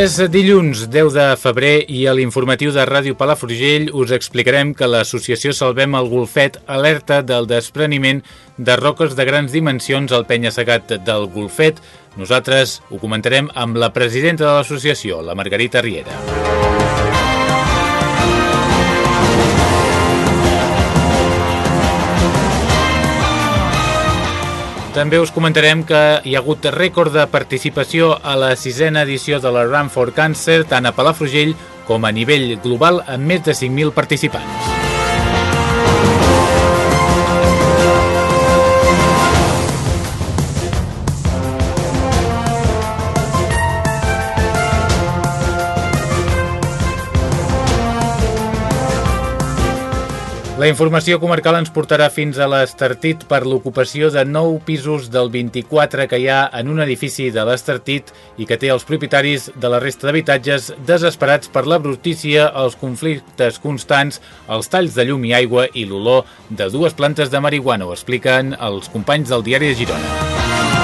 És dilluns 10 de febrer i a l'informatiu de Ràdio Palafrugell us explicarem que l'associació Salvem el Golfet alerta del despreniment de roques de grans dimensions al penya-segat del Golfet. Nosaltres ho comentarem amb la presidenta de l'associació, la Margarita Riera. També us comentarem que hi ha hagut rècord de participació a la sisena edició de la Run for Cancer tant a Palafrugell com a nivell global amb més de 5.000 participants. La informació comarcal ens portarà fins a l'Estartit per l'ocupació de nou pisos del 24 que hi ha en un edifici de l'Estartit i que té els propietaris de la resta d'habitatges desesperats per la brutícia, els conflictes constants, els talls de llum i aigua i l'olor de dues plantes de marihuana, ho expliquen els companys del diari de Girona.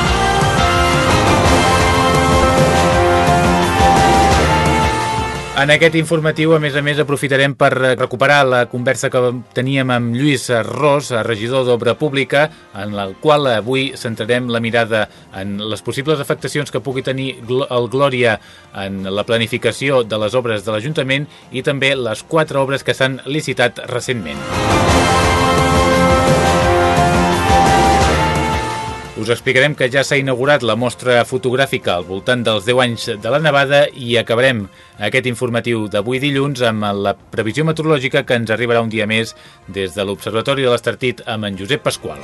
En aquest informatiu, a més a més, aprofitarem per recuperar la conversa que teníem amb Lluís Ros, regidor d'Obra Pública, en la qual avui centrarem la mirada en les possibles afectacions que pugui tenir el Glòria en la planificació de les obres de l'Ajuntament i també les quatre obres que s'han licitat recentment. Us explicarem que ja s'ha inaugurat la mostra fotogràfica al voltant dels 10 anys de la nevada i acabarem aquest informatiu d'avui dilluns amb la previsió meteorològica que ens arribarà un dia més des de l'Observatori de l'Estartit amb en Josep Pasqual.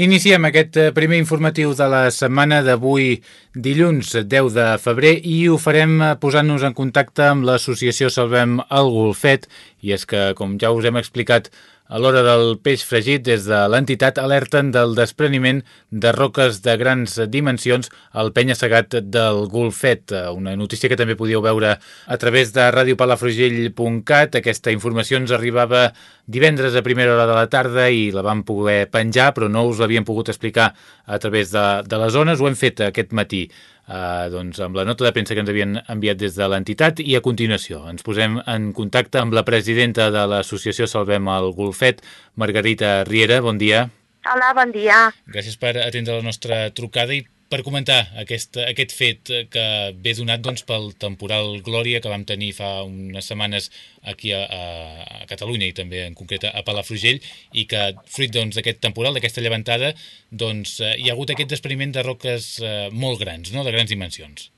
Iniciem aquest eh, primer informatiu de la setmana d'avui dilluns 10 de febrer i ho farem eh, posant-nos en contacte amb l'associació Salvem el Golfet. I és que, com ja us hem explicat a l'hora del peix fregit, des de l'entitat alerten del despreniment de roques de grans dimensions al penya-segat del Golfet. Una notícia que també podíeu veure a través de radiopalafrugell.cat. Aquesta informació ens arribava divendres a primera hora de la tarda i la vam poder penjar, però no us l'havíem pogut explicar a través de, de les zones. Ho hem fet aquest matí eh, doncs amb la nota de premsa que ens havien enviat des de l'entitat i a continuació ens posem en contacte amb la presidenta de l'associació Salvem el Golfet, Margarita Riera, bon dia. Hola, bon dia. Gràcies per atendre la nostra trucada i per comentar aquest, aquest fet que ve donat doncs, pel temporal Glòria que vam tenir fa unes setmanes aquí a, a Catalunya i també en concret a Palafrugell i que fruit doncs, d'aquest doncs, temporal, d'aquesta llevantada, doncs, eh, hi ha hagut aquest despreniment de roques eh, molt grans, no? de grans dimensions.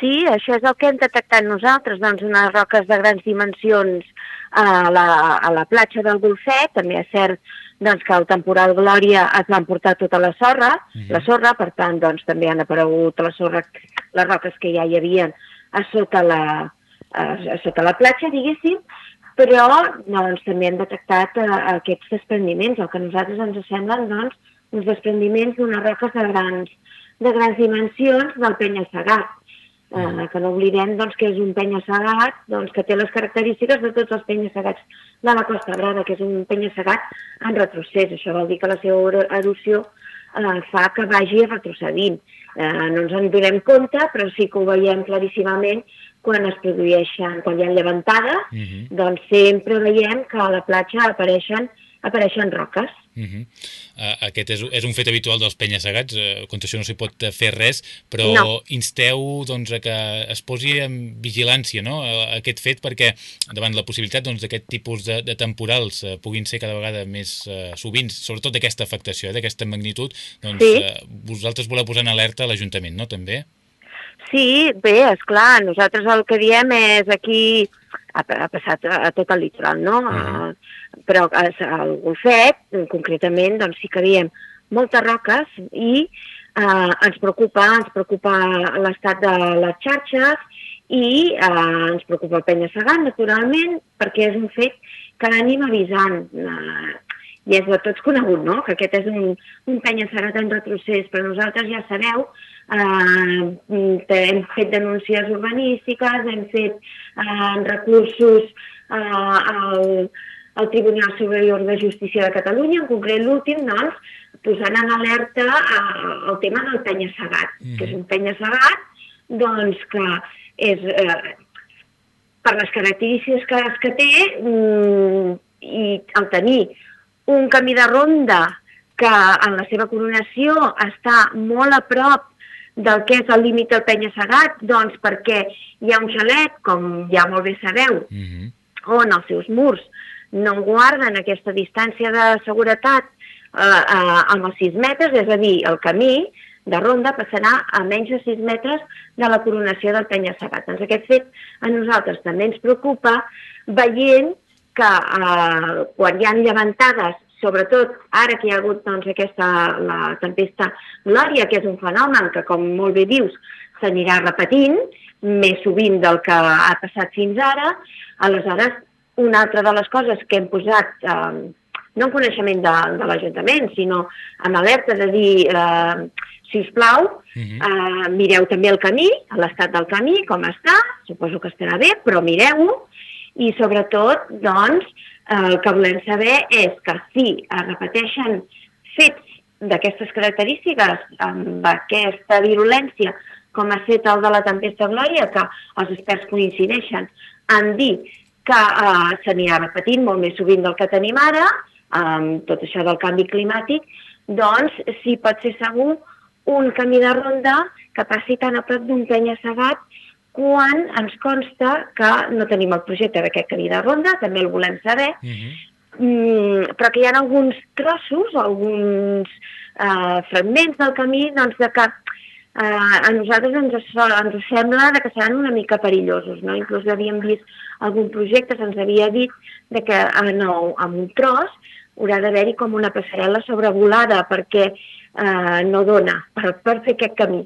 Sí, això és el que hem detectat nosaltres, doncs unes roques de grans dimensions a la, a la platja del Golfet, també és cert doncs, que el temporal Glòria es van portar tota la sorra, uh -huh. la sorra, per tant, doncs, també han aparegut la sorra, les roques que ja hi havia a sota la, a, a sota la platja, diguéssim, però doncs, també hem detectat uh, aquests desprendiments, el que a nosaltres ens semblen doncs, uns desprendiments d'unes roques de grans, de grans dimensions del penya-segat. Eh, que no oblidem doncs, que és un penya-segat doncs, que té les característiques de tots els penya-segats de la Costa Brava, que és un penya-segat en retrocés. Això vol dir que la seva erosió eh, fa que vagi retrocedint. Eh, no ens en donem compte, però sí que ho veiem claríssimament quan es produeixen, quan hi ha llevantades, uh mhm. -huh. doncs sempre veiem que a la platja apareixen apareixen roques. Uh -huh. uh, aquest és, és un fet habitual dels penya-segats, uh, contra això no s'hi pot fer res, però no. insteu doncs, a que es posi en vigilància no? Uh, aquest fet perquè davant la possibilitat doncs, d'aquest doncs, tipus de, de temporals uh, puguin ser cada vegada més uh, sovint, sobretot d'aquesta afectació, eh, d'aquesta magnitud, doncs sí. uh, vosaltres voleu posar en alerta l'Ajuntament, no?, també? Sí, bé, és clar, nosaltres el que diem és aquí, ha, ha passat a, a tot el litoral, no? Uh -huh. uh, però al Golfet, concretament, doncs sí que diem moltes roques i uh, ens preocupa, ens preocupa l'estat de les xarxes i uh, ens preocupa el penya-segat, naturalment, perquè és un fet que l'anim avisant. Uh, i és de tots conegut, no?, que aquest és un, un penya-segat en retrocés, però nosaltres ja sabeu eh, hem fet denúncies urbanístiques, hem fet eh, recursos eh, al, al Tribunal Superior de Justícia de Catalunya, en concret l'últim, doncs, posant en alerta eh, el tema del penya-segat, mm. que és un penya-segat doncs, que és, eh, per les característiques que, que té mm, i al tenir un camí de ronda que en la seva coronació està molt a prop del que és el límit del penya-segat? Doncs perquè hi ha un xalet, com ja molt bé sabeu, uh mhm. -huh. on els seus murs no guarden aquesta distància de seguretat eh, eh, amb els 6 metres, és a dir, el camí de ronda passarà a menys de 6 metres de la coronació del penya-segat. Doncs aquest fet a nosaltres també ens preocupa veient que eh, quan hi ha llevantades sobretot ara que hi ha hagut doncs, aquesta, la tempesta Glòria, que és un fenomen que, com molt bé dius, s'anirà repetint més sovint del que ha passat fins ara. Aleshores, una altra de les coses que hem posat, eh, no en coneixement de, de l'Ajuntament, sinó en alerta de dir, eh, si us plau, uh mhm. -huh. eh, mireu també el camí, l'estat del camí, com està, suposo que estarà bé, però mireu-ho, i sobretot, doncs, el que volem saber és que si es repeteixen fets d'aquestes característiques, amb aquesta virulència, com ha fet el de la tempesta Glòria, que els experts coincideixen en dir que eh, s'anirà repetint molt més sovint del que tenim ara, amb tot això del canvi climàtic, doncs sí pot ser segur un camí de ronda que passi tan a prop d'un penya-segat quan ens consta que no tenim el projecte d'aquest camí de ronda, també el volem saber, uh mhm. -huh. mm, però que hi ha alguns trossos, alguns eh, fragments del camí doncs, de que eh, a nosaltres ens, ens sembla de que seran una mica perillosos. No? Inclús havíem vist algun projecte, se'ns havia dit de que en, el, en un tros haurà d'haver-hi com una passarel·la sobrevolada perquè eh, no dona per, per fer aquest camí.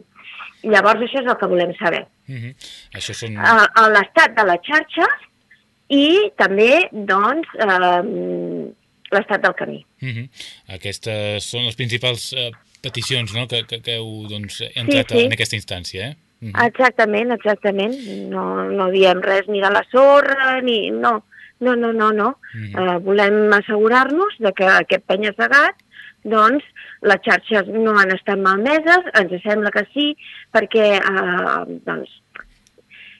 Llavors això és el que volem saber. Uh mhm. -huh. Això són... Uh, l'estat de la xarxa i també, doncs, uh, l'estat del camí. Uh mhm. -huh. Aquestes són les principals uh, peticions no? que, que, que heu doncs, entrat sí, sí. en aquesta instància, eh? Uh mhm. -huh. Exactament, exactament. No, no diem res ni de la sorra, ni... No, no, no, no. no. Uh -huh. uh, volem assegurar-nos de que aquest penya-segat doncs les xarxes no han estat malmeses, ens sembla que sí, perquè eh, doncs,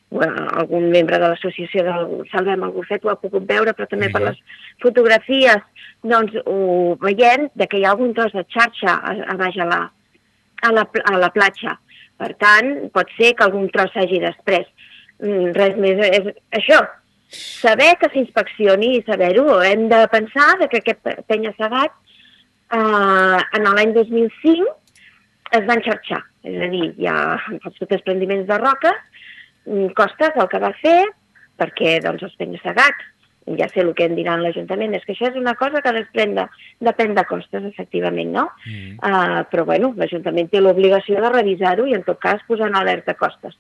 algun membre de l'associació del Salvem el Bufet ho ha pogut veure, però també per les fotografies doncs, ho veiem de que hi ha algun tros de xarxa a, a baix a la, a la, a la platja. Per tant, pot ser que algun tros s'hagi després. Mm, res més és això. Saber que s'inspeccioni i saber-ho. Hem de pensar de que aquest penya-segat eh, en l'any 2005 es van xarxar, és a dir, ha els desprendiments de roca, mm, Costes el que va fer, perquè doncs, els penya-segats, ja sé el que em diran l'Ajuntament, és que això és una cosa que després de, depèn de costes, efectivament, no? Mm. Uh, però, bueno, l'Ajuntament té l'obligació de revisar-ho i, en tot cas, posar en alerta costes.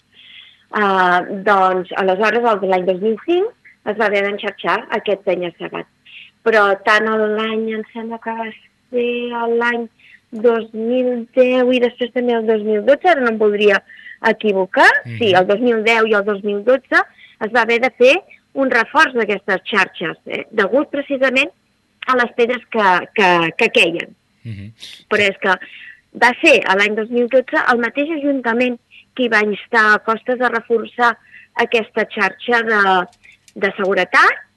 Uh, doncs, aleshores, l'any 2005, es va haver d'enxarxar aquest penya-segat. Però tant l'any, em sembla que va ser l'any 2010 i després també el 2012, ara no em voldria equivocar, mm -hmm. sí, el 2010 i el 2012 es va haver de fer un reforç d'aquestes xarxes, eh, degut precisament a les pedres que, que, que queien. Mm -hmm. Però és que va ser l'any 2012 el mateix Ajuntament qui va instar a Costes a reforçar aquesta xarxa de, de seguretat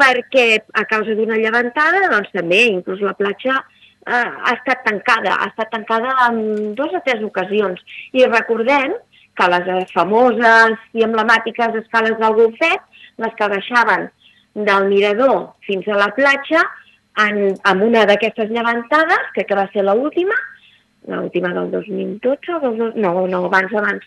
perquè a causa d'una llevantada, doncs també, inclús la platja eh, ha estat tancada, ha estat tancada en dues o tres ocasions. I recordem que les famoses i emblemàtiques escales del Golfet, les que baixaven del mirador fins a la platja, en, en una d'aquestes llevantades, que, que va ser l'última, l'última del 2012, o del, no, no, abans, abans,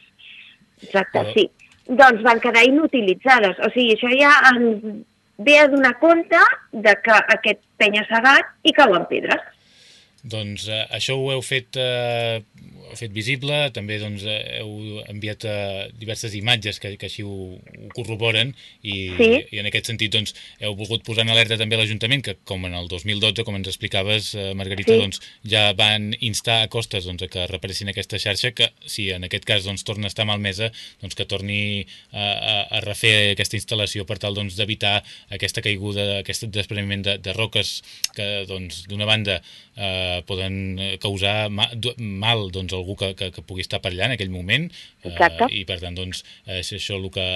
exacte, sí. Doncs van quedar inutilitzades. O sigui, això ja ens ve a donar compte de que aquest penya-segat hi cauen pedres. Doncs eh, això ho heu fet eh, fet visible, també doncs, heu enviat uh, diverses imatges que, que així ho, ho corroboren i, sí. i en aquest sentit doncs, heu volgut posar en alerta també l'Ajuntament que com en el 2012, com ens explicaves uh, Margarita, sí. doncs, ja van instar a costes doncs, a que reparessin aquesta xarxa que si en aquest cas doncs, torna a estar malmesa doncs, que torni a, a, a refer aquesta instal·lació per tal doncs, d'evitar doncs, aquesta caiguda, aquest despreniment de, de roques que doncs, d'una banda eh, poden causar ma, mal doncs, algú que, que, que pugui estar per allà en aquell moment eh, i per tant doncs, és això el que,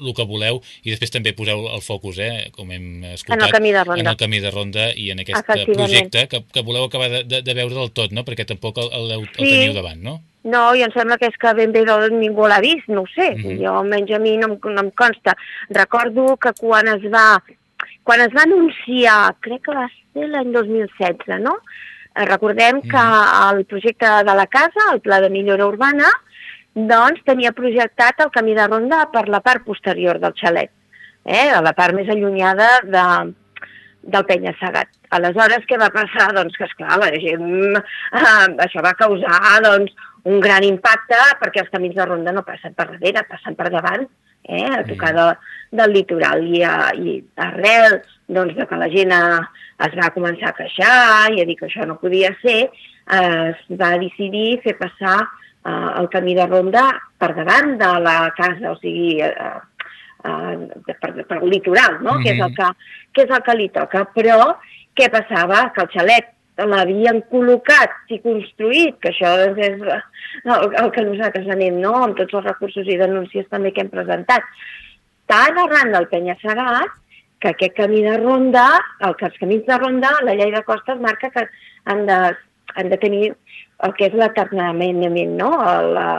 el que voleu i després també poseu el focus eh, com hem escoltat en el camí de ronda, en el camí de ronda i en aquest projecte que, que voleu acabar de, de, de veure del tot no? perquè tampoc el, el, el sí. teniu davant no? No, i em sembla que és que ben bé ningú l'ha vist, no ho sé, mm -hmm. jo almenys a mi no, no em consta. Recordo que quan es va quan es va anunciar, crec que va ser l'any 2016, no? Eh, recordem que mm. el projecte de la casa, el pla de millora urbana, doncs tenia projectat el camí de ronda per la part posterior del xalet, eh? a la part més allunyada de, del penya-segat. Aleshores, què va passar? Doncs que, esclar, la gent, eh, això va causar doncs, un gran impacte perquè els camins de ronda no passen per darrere, passen per davant, eh, a tocar de, del litoral. I, i arrel doncs, de que la gent a, es va començar a queixar i a dir que això no podia ser, eh, es va decidir fer passar eh, el camí de ronda per davant de la casa, o sigui, eh, eh, per, per el litoral, no? Mm -hmm. que, és el que, que és el que li toca. Però què passava? Que el xalet l'havien col·locat i construït, que això és el, el que nosaltres anem, no?, amb tots els recursos i denúncies també que hem presentat. Tan arran del penya-segat que aquest camí de ronda, el que els camins de ronda, la llei de costes marca que han de, han de tenir el que és l'aternament, no? La,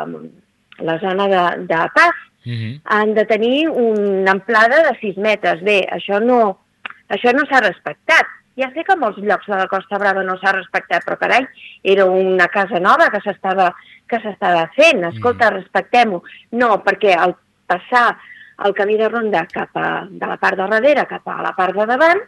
la zona de, de pas, uh mhm. -huh. han de tenir una amplada de 6 metres. Bé, això no, això no s'ha respectat. Ja sé que molts llocs de la Costa Brava no s'ha respectat, però carai, era una casa nova que s'estava que s'estava fent. Escolta. -huh. respectem-ho. No, perquè al passar el camí de ronda cap a, de la part de darrere cap a la part de davant,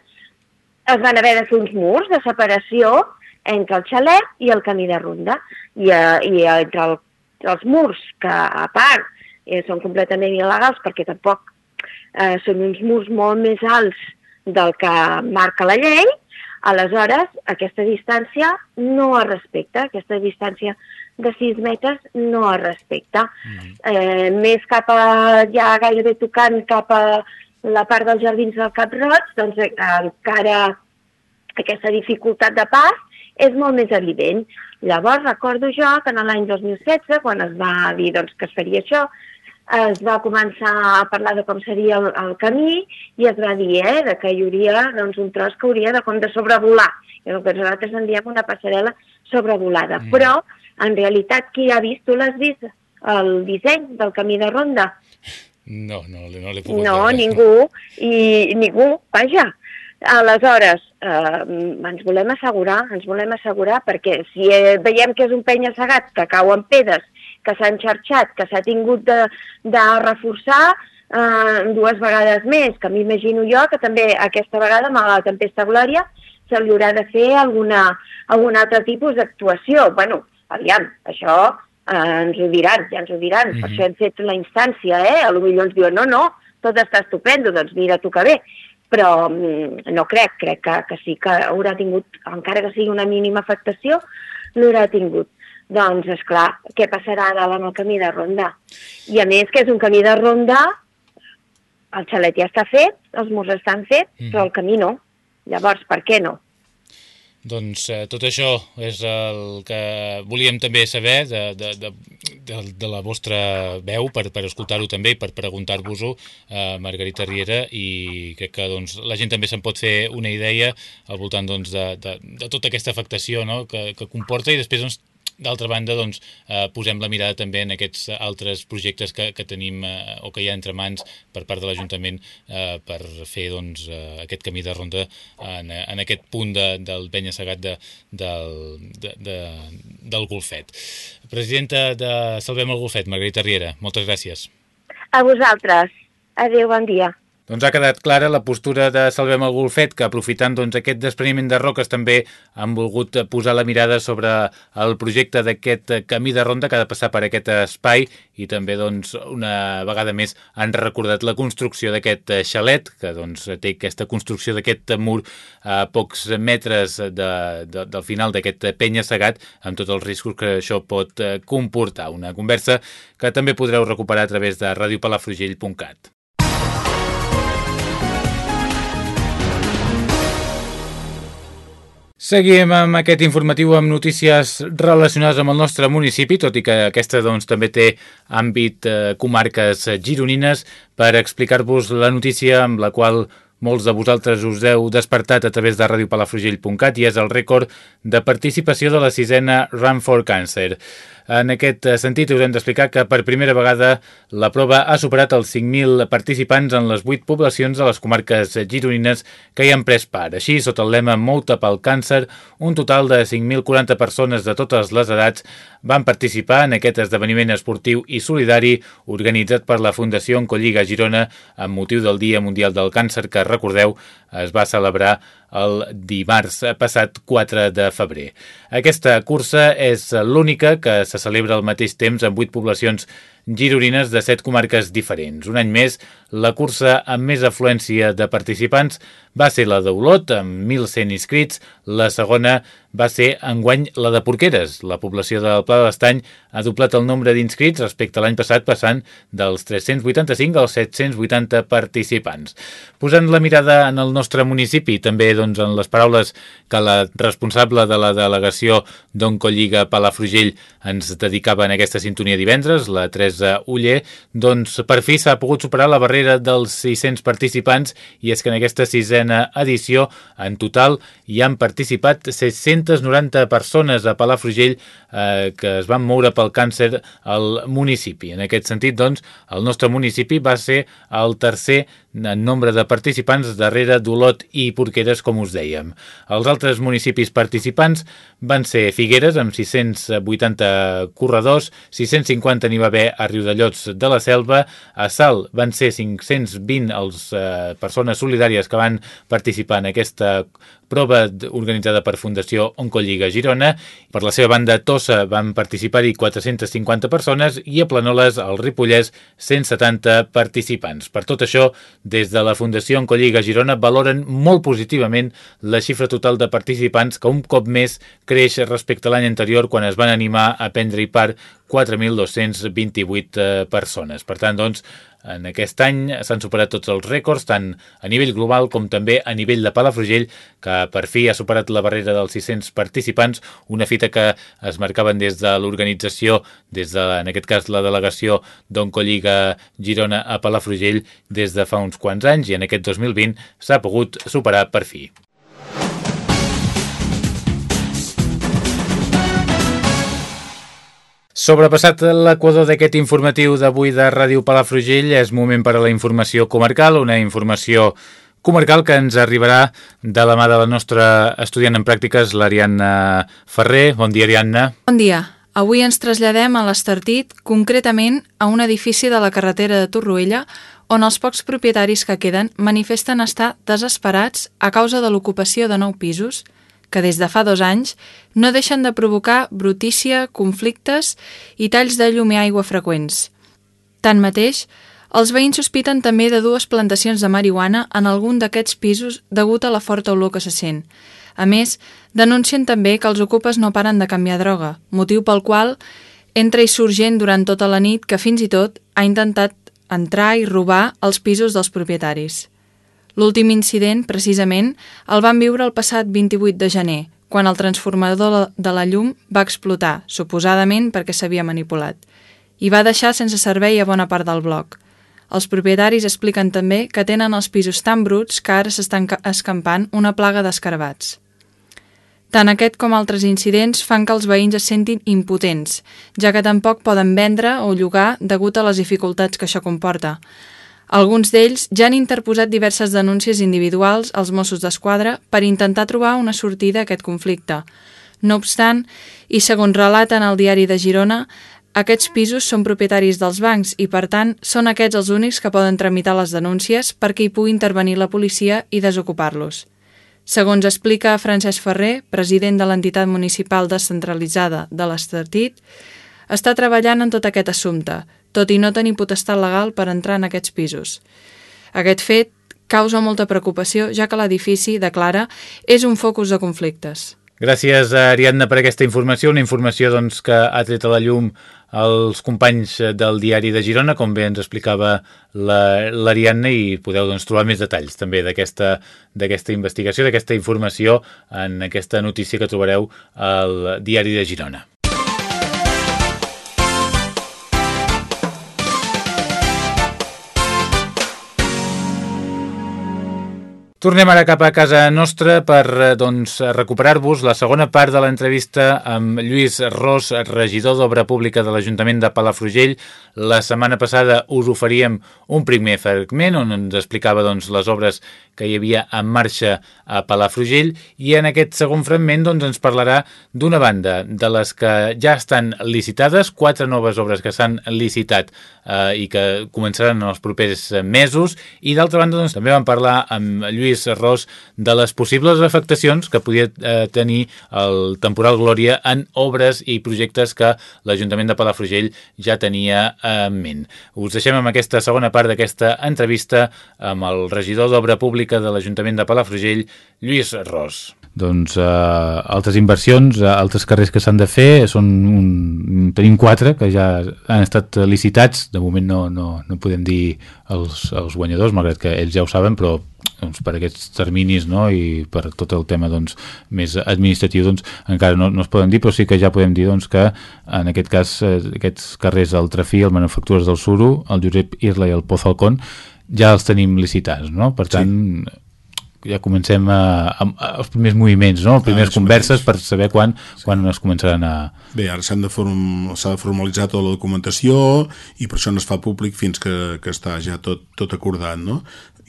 es van haver de fer uns murs de separació entre el xalet i el camí de ronda. I, eh, i entre el, els murs, que a part eh, són completament il·legals perquè tampoc eh, són uns murs molt més alts del que marca la llei, aleshores aquesta distància no es respecta, aquesta distància de 6 metres no es respecta. Mm. Eh, més cap a, ja gairebé tocant cap a la part dels jardins del Cap Roig, doncs eh, encara aquesta dificultat de pas és molt més evident. Llavors recordo jo que en l'any 2016, quan es va dir doncs, que es faria això, es va començar a parlar de com seria el, el camí i es va dir eh, de que hi hauria doncs, un tros que hauria de com de sobrevolar. I el que nosaltres en diem una passarel·la sobrevolada. Mm. Però en realitat, qui ha vist? Tu l'has vist? El disseny del camí de ronda? No, no, no l'he pogut No, veure. ningú, i ningú, vaja. Aleshores, eh, ens volem assegurar, ens volem assegurar, perquè si eh, veiem que és un penya-segat que cau en pedes, que s'ha enxarxat, que s'ha tingut de, de reforçar eh, dues vegades més, que m'imagino jo que també aquesta vegada, amb la tempesta Glòria, se li haurà de fer alguna, algun altre tipus d'actuació. bueno, aviam, això eh, ens ho diran, ja ens ho diran, mm -hmm. per mhm. això hem fet la instància, eh? A lo millor ens diuen, no, no, tot està estupendo, doncs mira tu que bé, però mm, no crec, crec que, que sí que haurà tingut, encara que sigui una mínima afectació, l'haurà tingut. Doncs, és clar, què passarà ara amb el camí de ronda? I a més que és un camí de ronda, el xalet ja està fet, els murs estan fets, mm. però el camí no. Llavors, per què no? Doncs eh, tot això és el que volíem també saber de, de, de, de, de la vostra veu per, per escoltar-ho també i per preguntar-vos-ho a Margarita Riera i crec que doncs, la gent també se'n pot fer una idea al voltant doncs, de, de, de tota aquesta afectació no? que, que comporta i després doncs, d'altra banda, doncs, eh, posem la mirada també en aquests altres projectes que, que tenim eh, o que hi ha entre mans per part de l'Ajuntament eh, per fer doncs, eh, aquest camí de ronda en, en aquest punt de, del penya segat de, del, de, de, del Golfet. Presidenta de Salvem el Golfet, Margarita Riera, moltes gràcies. A vosaltres. Adéu, bon dia. Doncs ha quedat clara la postura de Salvem el Golfet, que aprofitant doncs, aquest despreniment de roques també han volgut posar la mirada sobre el projecte d'aquest camí de ronda que ha de passar per aquest espai i també doncs, una vegada més han recordat la construcció d'aquest xalet, que doncs, té aquesta construcció d'aquest mur a pocs metres de, de, del final d'aquest penya segat, amb tots els riscos que això pot comportar. Una conversa que també podreu recuperar a través de radiopalafrugell.cat. Seguim amb aquest informatiu amb notícies relacionades amb el nostre municipi, tot i que aquesta doncs, també té àmbit eh, comarques gironines, per explicar-vos la notícia amb la qual molts de vosaltres us heu despertat a través de radiopalafrugell.cat i és el rècord de participació de la sisena Run for Cancer. En aquest sentit, us hem d'explicar que per primera vegada la prova ha superat els 5.000 participants en les 8 poblacions de les comarques gironines que hi han pres part. Així, sota el lema Mouta pel càncer, un total de 5.040 persones de totes les edats van participar en aquest esdeveniment esportiu i solidari organitzat per la Fundació Oncolliga Girona amb motiu del Dia Mundial del Càncer que, recordeu, es va celebrar el dimarts passat 4 de febrer. Aquesta cursa és l'única que se celebra al mateix temps en 8 poblacions gironines de 7 comarques diferents. Un any més, la cursa amb més afluència de participants va ser la d'Olot, amb 1.100 inscrits. La segona va ser enguany la de Porqueres. La població del Pla de l'Estany ha doblat el nombre d'inscrits respecte a l'any passat, passant dels 385 als 780 participants. Posant la mirada en el nostre municipi, també doncs, en les paraules que la responsable de la delegació d'Oncolliga Palafrugell ens dedicava en aquesta sintonia divendres, la Teresa Uller, doncs per fi s'ha pogut superar la barrera dels 600 participants i és que en aquesta sisena edició en total hi han participat 690 persones a Palafrugell eh, que es van moure pel càncer al municipi. En aquest sentit, doncs, el nostre municipi va ser el tercer en nombre de participants darrere d'Olot i Porqueres, com us dèiem. Els altres municipis participants van ser Figueres, amb 680 corredors, 650 n'hi va haver a Riudellots de la Selva, a Sal van ser 520 els eh, persones solidàries que van participar en aquesta prova organitzada per Fundació Oncolliga Girona. Per la seva banda, Tossa van participar-hi 450 persones i a Planoles, al Ripollès, 170 participants. Per tot això, des de la Fundació Oncolliga Girona valoren molt positivament la xifra total de participants que un cop més creix respecte a l'any anterior quan es van animar a prendre-hi part 4.228 eh, persones. Per tant, doncs, en aquest any s'han superat tots els rècords, tant a nivell global com també a nivell de Palafrugell, que per fi ha superat la barrera dels 600 participants, una fita que es marcaven des de l'organització, des de, en aquest cas, la delegació d'Oncolliga Girona a Palafrugell des de fa uns quants anys i en aquest 2020 s'ha pogut superar per fi. Sobrepassat l'equador d'aquest informatiu d'avui de Ràdio Palafrugell, és moment per a la informació comarcal, una informació comarcal que ens arribarà de la mà de la nostra estudiant en pràctiques, l'Ariadna Ferrer. Bon dia, Ariadna. Bon dia. Avui ens traslladem a l'Estartit, concretament a un edifici de la carretera de Torroella, on els pocs propietaris que queden manifesten estar desesperats a causa de l'ocupació de nou pisos que des de fa dos anys no deixen de provocar brutícia, conflictes i talls de llum i aigua freqüents. Tanmateix, els veïns sospiten també de dues plantacions de marihuana en algun d'aquests pisos degut a la forta olor que se sent. A més, denuncien també que els ocupes no paren de canviar droga, motiu pel qual entra i surt durant tota la nit que fins i tot ha intentat entrar i robar els pisos dels propietaris. L'últim incident, precisament, el van viure el passat 28 de gener, quan el transformador de la llum va explotar, suposadament perquè s'havia manipulat, i va deixar sense servei a bona part del bloc. Els propietaris expliquen també que tenen els pisos tan bruts que ara s'estan escampant una plaga d'escarbats. Tant aquest com altres incidents fan que els veïns es sentin impotents, ja que tampoc poden vendre o llogar degut a les dificultats que això comporta. Alguns d'ells ja han interposat diverses denúncies individuals als Mossos d'Esquadra per intentar trobar una sortida a aquest conflicte. No obstant, i segons relaten al diari de Girona, aquests pisos són propietaris dels bancs i, per tant, són aquests els únics que poden tramitar les denúncies perquè hi pugui intervenir la policia i desocupar-los. Segons explica Francesc Ferrer, president de l'entitat municipal descentralitzada de l'Estartit, està treballant en tot aquest assumpte, tot i no tenir potestat legal per entrar en aquests pisos. Aquest fet causa molta preocupació, ja que l'edifici, declara, és un focus de conflictes. Gràcies, Ariadna, per aquesta informació, una informació doncs, que ha tret a la llum els companys del diari de Girona, com bé ens explicava l'Ariadna, la, i podeu doncs, trobar més detalls també d'aquesta investigació, d'aquesta informació en aquesta notícia que trobareu al diari de Girona. Tornem ara cap a casa nostra per eh, doncs, recuperar-vos la segona part de l'entrevista amb Lluís Ros, regidor d'Obra Pública de l'Ajuntament de Palafrugell. La setmana passada us oferíem un primer fragment on ens explicava doncs, les obres que hi havia en marxa a Palafrugell i en aquest segon fragment doncs, ens parlarà d'una banda de les que ja estan licitades, quatre noves obres que s'han licitat eh, i que començaran en els propers mesos i d'altra banda doncs, també vam parlar amb Lluís Ros de les possibles afectacions que podia eh, tenir el temporal Glòria en obres i projectes que l'Ajuntament de Palafrugell ja tenia en ment. Us deixem amb aquesta segona part d'aquesta entrevista amb el regidor d'Obra Pública de l'Ajuntament de Palafrugell, Lluís Ros. Doncs eh, altres inversions, eh, altres carrers que s'han de fer, són un, tenim quatre que ja han estat licitats, de moment no, no, no podem dir els, els guanyadors, malgrat que ells ja ho saben, però doncs, per aquests terminis no? i per tot el tema doncs, més administratiu doncs, encara no, no es poden dir, però sí que ja podem dir doncs, que en aquest cas eh, aquests carrers del Trafí, el Manufactures del Suro, el Josep Irla i el Pozalcón ja els tenim licitats, no? Per tant, sí. Ja comencem a, a, a, els primers moviments, no? Les primeres ah, converses mateix. per saber quan, sí. quan es començaran a... Bé, ara s'ha de, form, de formalitzar tota la documentació i per això no es fa públic fins que, que està ja tot, tot acordat, no?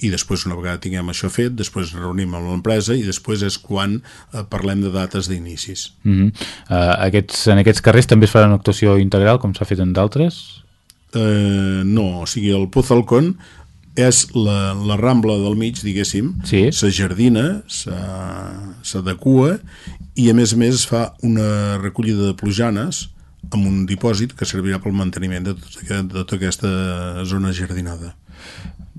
i després una vegada tinguem això fet, després reunim amb l'empresa i després és quan eh, parlem de dates d'inicis. Mm -hmm. uh, aquests, en aquests carrers també es farà una actuació integral com s'ha fet en d'altres? Uh, no, o sigui, el Pozalcón és la, la rambla del mig, diguéssim, sí. jardina, s'adequa i a més a més es fa una recollida de plujanes amb un dipòsit que servirà pel manteniment de tota, de tota aquesta zona jardinada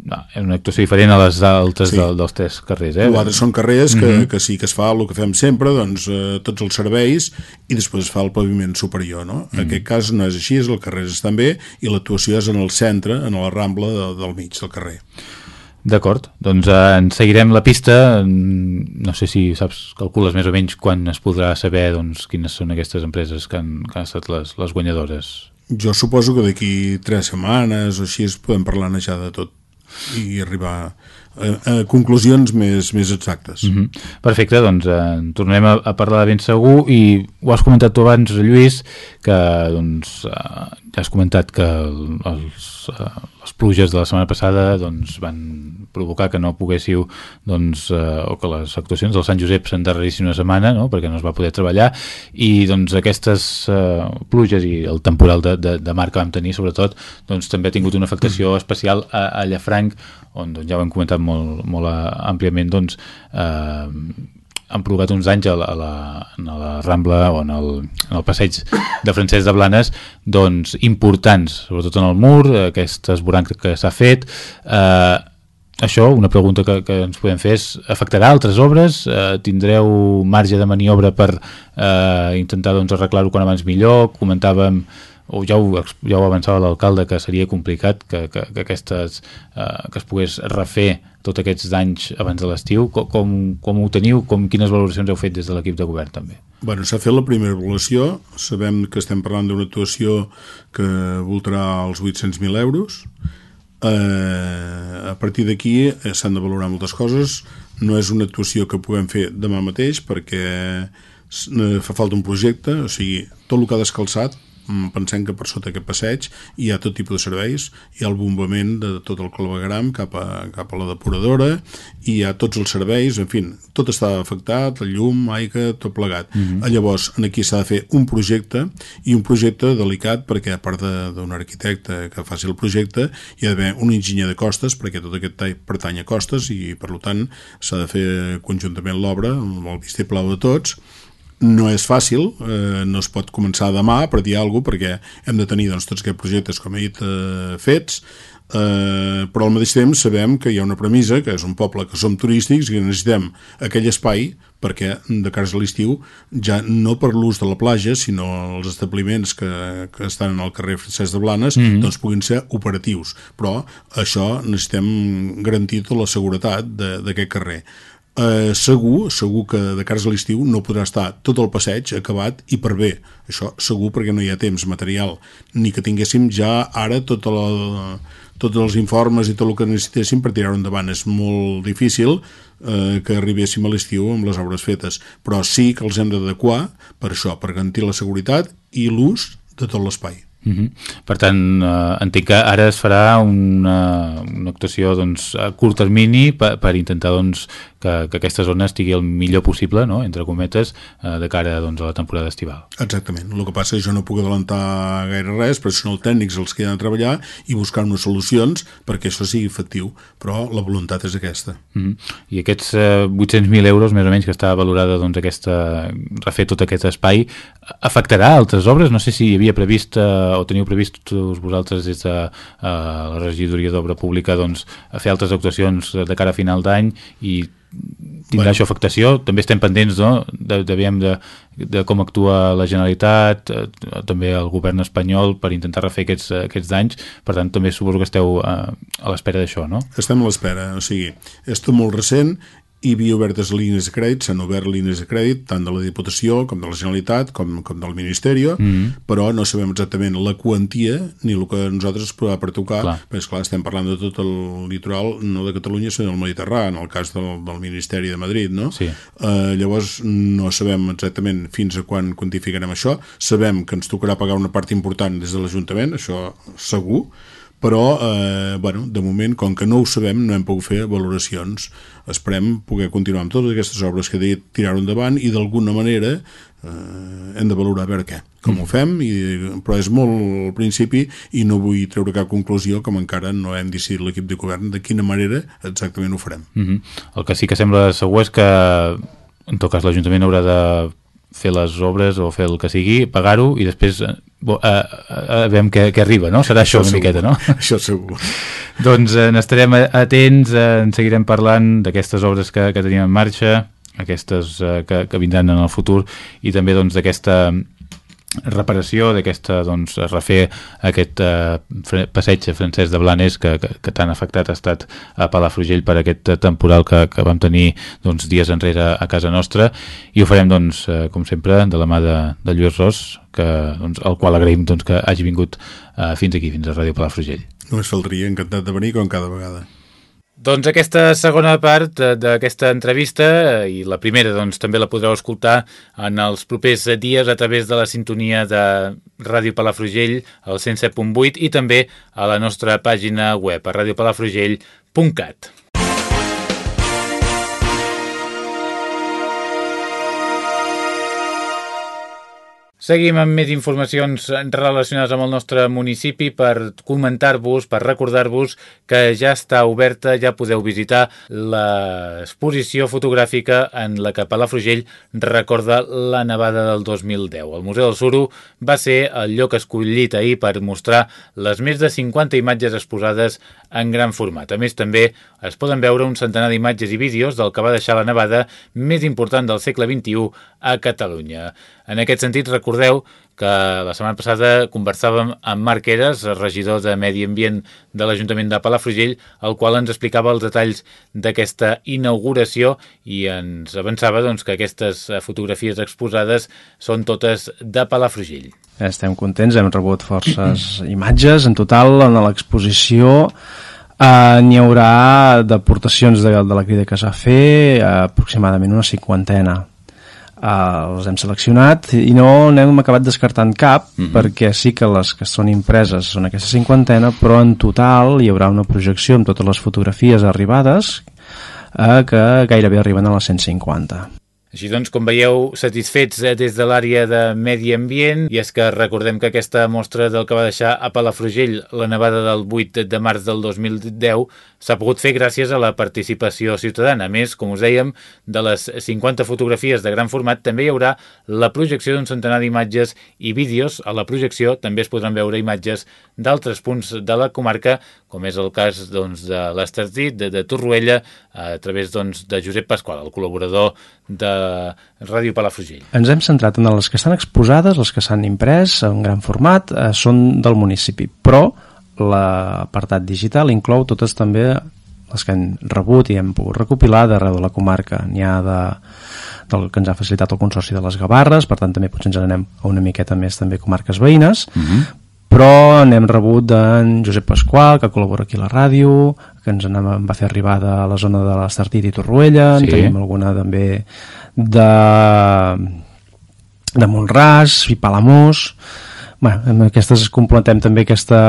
no, és una actuació diferent a les altres sí. del, dels tres carrers. Eh? L'altre són carrers que, mm -hmm. que sí que es fa el que fem sempre, doncs, eh, tots els serveis, i després es fa el paviment superior. No? Mm -hmm. En aquest cas no és així, és el carrer estan bé, i l'actuació és en el centre, en la rambla de, del mig del carrer. D'acord, doncs eh, en seguirem la pista, no sé si saps, calcules més o menys quan es podrà saber doncs, quines són aquestes empreses que han, que han estat les, les guanyadores. Jo suposo que d'aquí tres setmanes o així podem parlar ja de tot i arribar a, a conclusions més, més exactes. Mm -hmm. Perfecte, doncs eh, tornem a, a parlar de ben segur i ho has comentat tu abans, Lluís, que doncs, eh, ja has comentat que els, eh, les pluges de la setmana passada doncs, van provocar que no poguéssiu doncs, eh, o que les actuacions del Sant Josep s'endarrerissin una setmana no? perquè no es va poder treballar i doncs, aquestes eh, pluges i el temporal de, de, de mar que vam tenir sobretot doncs, també ha tingut una afectació especial a, a Llafranc on doncs, ja ho hem comentat molt, molt àmpliament doncs, eh, han provocat uns anys a la, a la, a la Rambla o en el, en el passeig de Francesc de Blanes doncs, importants, sobretot en el mur, aquest esborant que s'ha fet. Eh, això, una pregunta que, que ens podem fer és, afectarà altres obres? Eh, tindreu marge de maniobra per eh, intentar doncs, arreglar-ho quan abans millor? Comentàvem o ja ho, ja ho avançava l'alcalde que seria complicat que, que, que, aquestes, eh, que es pogués refer tots aquests danys abans de l'estiu. Com, com, com ho teniu, com, quines valoracions heu fet des de l'equip de govern també? Bueno, s'ha fet la primera avaluació. Sabem que estem parlant d'una actuació que voltarà els 800.000 euros. Eh, a partir d'aquí eh, s'han de valorar moltes coses. No és una actuació que puguem fer demà mateix perquè fa falta un projecte, o sigui, tot el que ha descalçat pensem que per sota aquest passeig hi ha tot tipus de serveis, hi ha el bombament de tot el clavegram cap a, cap a la depuradora, i hi ha tots els serveis, en fi, tot està afectat, el llum, aigua, tot plegat. Mm -hmm. Llavors, aquí s'ha de fer un projecte, i un projecte delicat perquè a part d'un arquitecte que faci el projecte, hi ha d'haver un enginyer de costes, perquè tot aquest tall pertany a costes, i per tant s'ha de fer conjuntament l'obra, amb el vistiplau de tots, no és fàcil, eh, no es pot començar demà per dir alguna cosa, perquè hem de tenir doncs, tots aquests projectes, com he dit, eh, fets, eh, però al mateix temps sabem que hi ha una premissa, que és un poble que som turístics i necessitem aquell espai perquè de cara a l'estiu ja no per l'ús de la platja sinó els establiments que, que estan al carrer Francesc de Blanes mm -hmm. doncs puguin ser operatius però això necessitem garantir tota la seguretat d'aquest carrer eh, segur, segur que de cara a l'estiu no podrà estar tot el passeig acabat i per bé, això segur perquè no hi ha temps material, ni que tinguéssim ja ara tota la, tots els informes i tot el que necessitéssim per tirar-ho endavant. És molt difícil eh, que arribéssim a l'estiu amb les obres fetes, però sí que els hem d'adequar per això, per garantir la seguretat i l'ús de tot l'espai. Uh -huh. Per tant, eh, entenc que ara es farà una, una actuació doncs, a curt termini per, per intentar doncs, que, que aquesta zona estigui el millor possible, no? entre cometes, eh, de cara doncs, a la temporada estival. Exactament. El que passa és que jo no puc adelantar gaire res, però són els tècnics els que han de treballar i buscar unes solucions perquè això sigui efectiu, però la voluntat és aquesta. Mm -hmm. I aquests eh, 800.000 euros, més o menys, que està valorada doncs, aquesta, refer tot aquest espai, afectarà altres obres? No sé si hi havia previst eh, o teniu previst vosaltres des de eh, la regidoria d'obra pública doncs, a fer altres actuacions de cara a final d'any i tindrà bueno. això afectació? També estem pendents no? de, de, de, de com actua la Generalitat, eh, també el govern espanyol per intentar refer aquests, aquests danys, per tant també suposo que esteu eh, a l'espera d'això, no? Estem a l'espera, o sigui, és tot molt recent hi havia obertes línies de crèdit, s'han obert línies de crèdit tant de la Diputació com de la Generalitat com, com del Ministeri, mm -hmm. però no sabem exactament la quantia ni el que nosaltres es podrà pertocar, clar. perquè esclar, estem parlant de tot el litoral, no de Catalunya, sinó del Mediterrani, en el cas del, del Ministeri de Madrid, no? Sí. Uh, llavors no sabem exactament fins a quan quantificarem això, sabem que ens tocarà pagar una part important des de l'Ajuntament, això segur, però eh, bueno, de moment, com que no ho sabem, no hem pogut fer valoracions. Esperem poder continuar amb totes aquestes obres que he dit, tirar-ho endavant i d'alguna manera eh, hem de valorar a veure què, com mm. ho fem, i, però és molt al principi i no vull treure cap conclusió com encara no hem decidit l'equip de govern de quina manera exactament ho farem. Mm -hmm. El que sí que sembla segur és que en tot cas l'Ajuntament haurà de fer les obres o fer el que sigui, pagar-ho i després eh, a, a, a veure què, què arriba, no? Serà això, això una segur. miqueta, no? Això segur. doncs eh, n'estarem atents, eh, en seguirem parlant d'aquestes obres que, que tenim en marxa, aquestes eh, que, que vindran en el futur i també doncs d'aquesta reparació d'aquesta, doncs, refer aquest eh, passeig francès de Blanes que, que, que tan afectat ha estat a Palafrugell per aquest temporal que, que vam tenir doncs, dies enrere a casa nostra i ho farem, doncs, eh, com sempre, de la mà de, de Lluís Ros, que, doncs, al qual agraïm doncs, que hagi vingut eh, fins aquí, fins a Ràdio Palafrugell. Només faltaria, encantat de venir com cada vegada. Doncs aquesta segona part d'aquesta entrevista i la primera doncs, també la podreu escoltar en els propers dies a través de la sintonia de Ràdio Palafrugell al 107.8 i també a la nostra pàgina web a radiopalafrugell.cat. Seguim amb més informacions relacionades amb el nostre municipi per comentar-vos, per recordar-vos que ja està oberta, ja podeu visitar l'exposició fotogràfica en la que Palafrugell recorda la nevada del 2010. El Museu del Suro va ser el lloc escollit ahir per mostrar les més de 50 imatges exposades en gran format. A més, també es poden veure un centenar d'imatges i vídeos del que va deixar la nevada més important del segle XXI a Catalunya. En aquest sentit, recordeu que la setmana passada conversàvem amb Marc Eres, regidor de Medi Ambient de l'Ajuntament de Palafrugell, el qual ens explicava els detalls d'aquesta inauguració i ens avançava doncs, que aquestes fotografies exposades són totes de Palafrugell. Estem contents, hem rebut forces imatges. En total, en l'exposició eh, n'hi haurà d'aportacions de, de la crida que s'ha fet, eh, aproximadament una cinquantena Uh, els hem seleccionat i no n'hem acabat descartant cap uh mhm. -huh. perquè sí que les que són impreses són aquesta cinquantena però en total hi haurà una projecció amb totes les fotografies arribades uh, que gairebé arriben a les 150 així doncs, com veieu, satisfets eh, des de l'àrea de Medi Ambient, i és que recordem que aquesta mostra del que va deixar a Palafrugell la nevada del 8 de març del 2010 s'ha pogut fer gràcies a la participació ciutadana. A més, com us dèiem, de les 50 fotografies de gran format també hi haurà la projecció d'un centenar d'imatges i vídeos. A la projecció també es podran veure imatges d'altres punts de la comarca, com és el cas doncs, de l'Estartit, de, de Torroella, a través doncs, de Josep Pasqual, el col·laborador de Ràdio Palafrugell. Ens hem centrat en les que estan exposades, les que s'han imprès en gran format, eh, són del municipi, però l'apartat digital inclou totes també les que hem rebut i hem pogut recopilar d'arreu de la comarca. N'hi ha de, del que ens ha facilitat el Consorci de les Gavarres, per tant també potser ens anem a una miqueta més també comarques veïnes, uh mhm. -huh. Però n'hem rebut d'en Josep Pasqual, que col·labora aquí a la ràdio, que ens en va fer arribar de la zona de l'Estartit i Torroella, sí. en tenim alguna també de, de Montràs i Palamós, bueno, amb aquestes completem també aquesta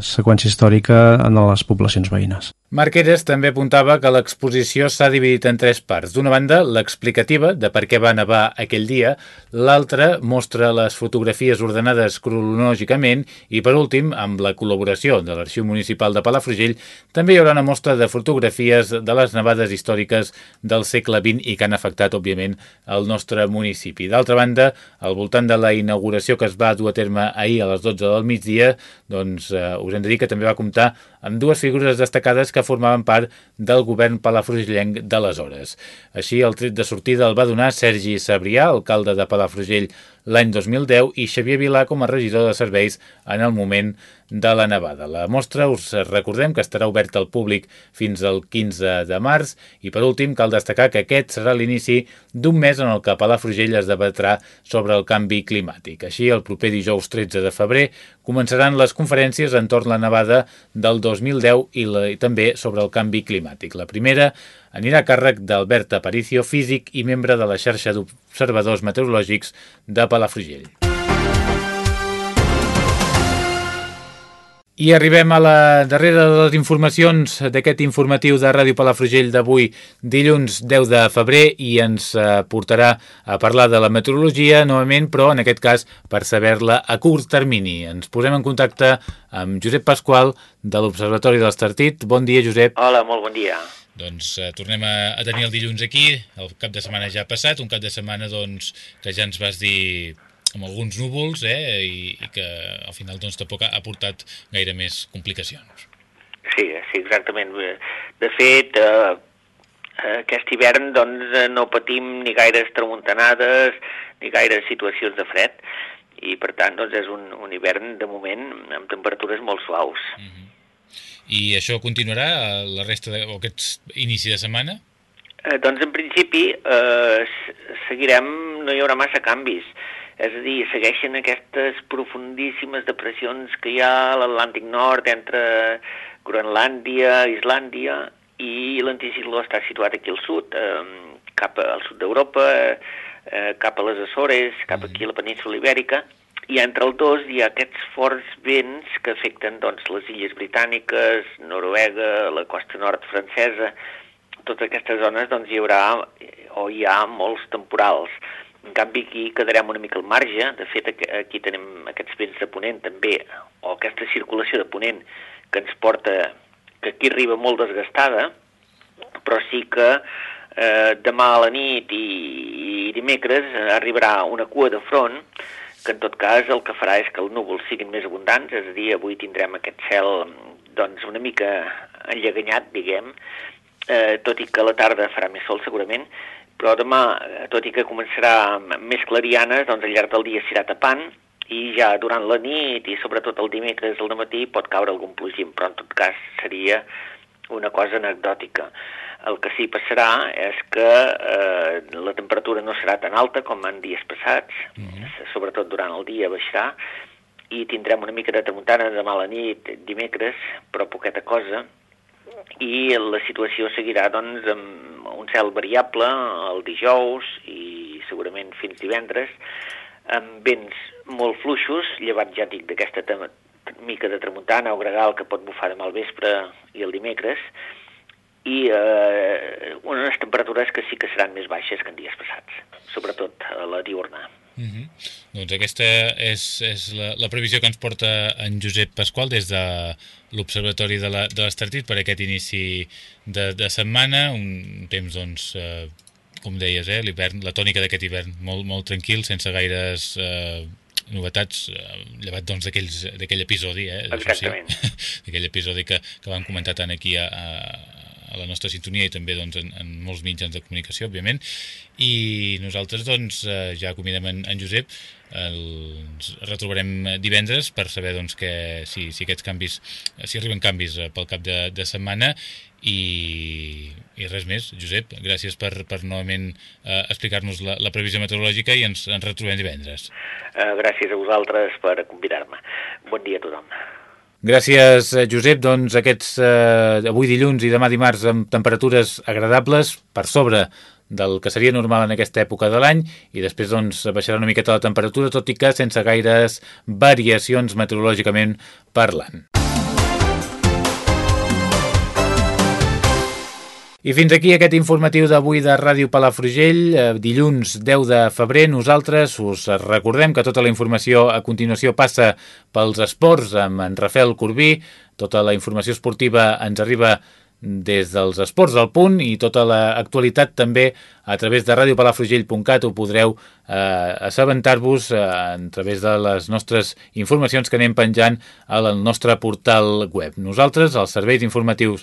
seqüència històrica en les poblacions veïnes. Marqueres també apuntava que l'exposició s'ha dividit en tres parts. D'una banda, l'explicativa de per què va nevar aquell dia, l'altra mostra les fotografies ordenades cronològicament i, per últim, amb la col·laboració de l'Arxiu Municipal de Palafrugell, també hi haurà una mostra de fotografies de les nevades històriques del segle XX i que han afectat, òbviament, el nostre municipi. D'altra banda, al voltant de la inauguració que es va dur a terme ahir a les 12 del migdia, doncs eh, us hem de dir que també va comptar amb dues figures destacades que formaven part del govern palafrugellenc d'aleshores. Així, el tret de sortida el va donar Sergi Sabrià, alcalde de Palafrugell l'any 2010 i Xavier Vilà com a regidor de serveis en el moment de la nevada. La mostra us recordem que estarà oberta al públic fins al 15 de març i per últim cal destacar que aquest serà l'inici d'un mes en el que Palafrugell es debatrà sobre el canvi climàtic. Així, el proper dijous 13 de febrer començaran les conferències entorn la nevada del 2010 i, la, i també sobre el canvi climàtic. La primera anirà a càrrec d'Albert Aparicio, físic i membre de la xarxa d'observadors meteorològics de Palafrugell. I arribem a la darrera de les informacions d'aquest informatiu de Ràdio Palafrugell d'avui, dilluns 10 de febrer, i ens eh, portarà a parlar de la meteorologia novament, però en aquest cas per saber-la a curt termini. Ens posem en contacte amb Josep Pasqual de l'Observatori de l'Estartit. Bon dia, Josep. Hola, molt bon dia. Doncs eh, tornem a, a tenir el dilluns aquí, el cap de setmana ja ha passat, un cap de setmana doncs, que ja ens vas dir amb alguns núvols eh, i, i que al final doncs, tampoc ha portat gaire més complicacions. Sí, sí, exactament. De fet, eh, aquest hivern doncs, no patim ni gaires tramuntanades ni gaire situacions de fred i per tant doncs, és un, un hivern de moment amb temperatures molt suaus. Mm -hmm. I això continuarà la resta de, o aquests inici de setmana? Eh, doncs en principi eh, seguirem, no hi haurà massa canvis. És a dir, segueixen aquestes profundíssimes depressions que hi ha a l'Atlàntic Nord entre Groenlàndia, Islàndia i l'anticicló està situat aquí al sud, eh, cap al sud d'Europa, eh, cap a les Açores, cap aquí a la península Ibèrica, i entre els dos hi ha aquests forts vents que afecten doncs, les illes britàniques, Noruega, la costa nord francesa, totes aquestes zones doncs, hi haurà o hi ha molts temporals. En canvi, aquí quedarem una mica al marge. De fet, aquí tenim aquests vents de ponent també, o aquesta circulació de ponent que ens porta, que aquí arriba molt desgastada, però sí que eh, demà a la nit i, i dimecres arribarà una cua de front que en tot cas el que farà és que els núvols siguin més abundants, és a dir, avui tindrem aquest cel doncs, una mica enlleganyat, diguem, eh, tot i que la tarda farà més sol segurament, però demà, eh, tot i que començarà més clarianes, doncs al llarg del dia s'irà tapant, i ja durant la nit i sobretot el dimecres al matí pot caure algun plogim, però en tot cas seria una cosa anecdòtica. El que sí passarà és que eh, la temperatura no serà tan alta com en dies passats, mm -hmm. sobretot durant el dia baixarà, i tindrem una mica de tramuntana demà a la nit, dimecres, però poqueta cosa, i la situació seguirà doncs, amb un cel variable el dijous i segurament fins divendres, amb vents molt fluixos, llevat ja dic d'aquesta mica de tramuntana o gregal que pot bufar demà al vespre i el dimecres, i eh, unes temperatures que sí que seran més baixes que en dies passats, sobretot a la diurna. Mhm. -huh. Doncs aquesta és, és la, la previsió que ens porta en Josep Pasqual des de l'Observatori de l'Estartit per aquest inici de, de setmana, un temps, doncs, eh, com deies, eh, l'hivern, la tònica d'aquest hivern molt, molt tranquil, sense gaires eh, novetats, eh, llevat doncs d'aquell episodi, eh, Exactament. Sí, d'aquell episodi que, que vam comentar tant aquí a, a, a la nostra sintonia i també doncs, en, en molts mitjans de comunicació, òbviament. I nosaltres doncs, eh, ja acomidem en, en Josep, ens retrobarem divendres per saber doncs, que, si, si aquests canvis, si arriben canvis eh, pel cap de, de setmana i, i res més. Josep, gràcies per, per novament eh, explicar-nos la, la previsió meteorològica i ens, ens retrobem divendres. Uh, gràcies a vosaltres per convidar-me. Bon dia a tothom. Gràcies, eh, Josep. Doncs aquests eh, avui dilluns i demà dimarts amb temperatures agradables per sobre del que seria normal en aquesta època de l'any i després doncs, baixarà una miqueta la temperatura, tot i que sense gaires variacions meteorològicament parlant. I fins aquí aquest informatiu d'avui de Ràdio Palafrugell, eh, dilluns 10 de febrer. Nosaltres us recordem que tota la informació a continuació passa pels esports amb en Rafael Corbí. Tota la informació esportiva ens arriba des dels esports del punt i tota l'actualitat també a través de radiopalafrugell.cat ho podreu eh, assabentar-vos eh, a través de les nostres informacions que anem penjant al nostre portal web. Nosaltres, els serveis informatius